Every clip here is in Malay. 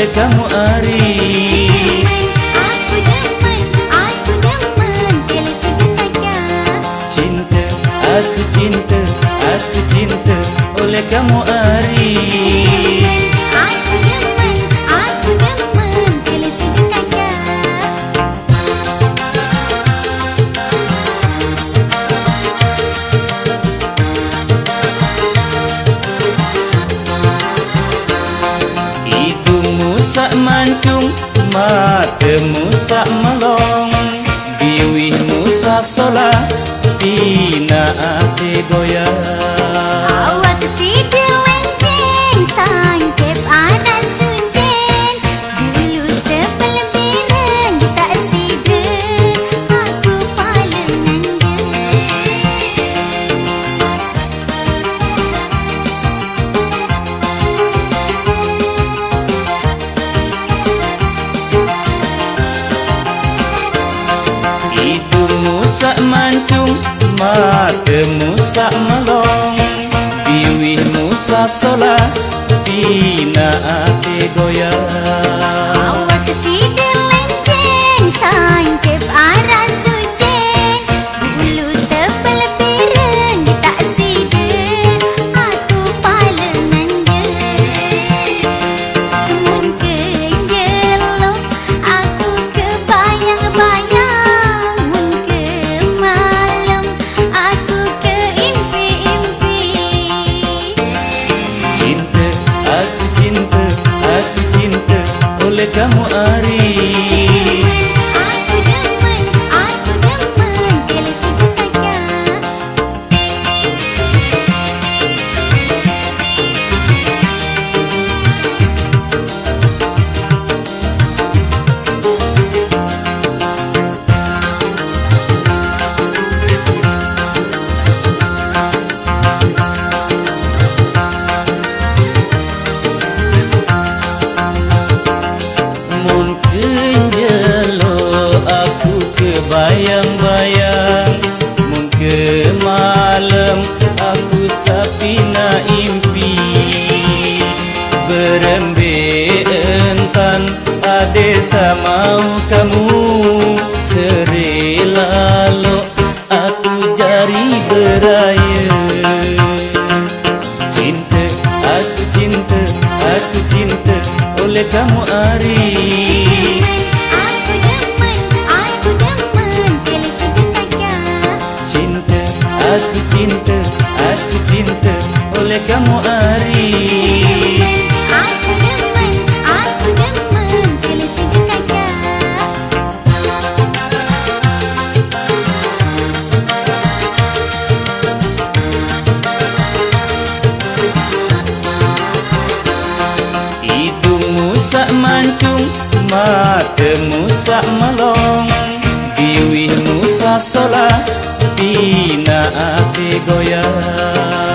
oleh kamu Ari. Aku demen, aku demen. Pilih sejuta Cinta, aku cinta, aku cinta. Oleh kamu Ari mancung, matamu sak melong. Biwihmu sak solah, pina ate goyang Biwihmu sak solah, pina ate goyang kamu Ari kebayang-bayang Mungkin malam aku sapina impi. Berembe entan ade samau kamu. Serelalo aku jari beraya. Cinta, aku cinta, aku cinta oleh kamu Ari aku cinta, aku cinta oleh kamu Ari Aku demen, aku demen Pilih sejuta Hidungmu sak mancung, matamu sak melong Biwihmu sak solah, pina ate goyang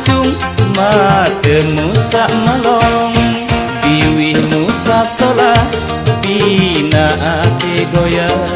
mancung, matamu sak melong Biwihmu sak solah, pina ate goyang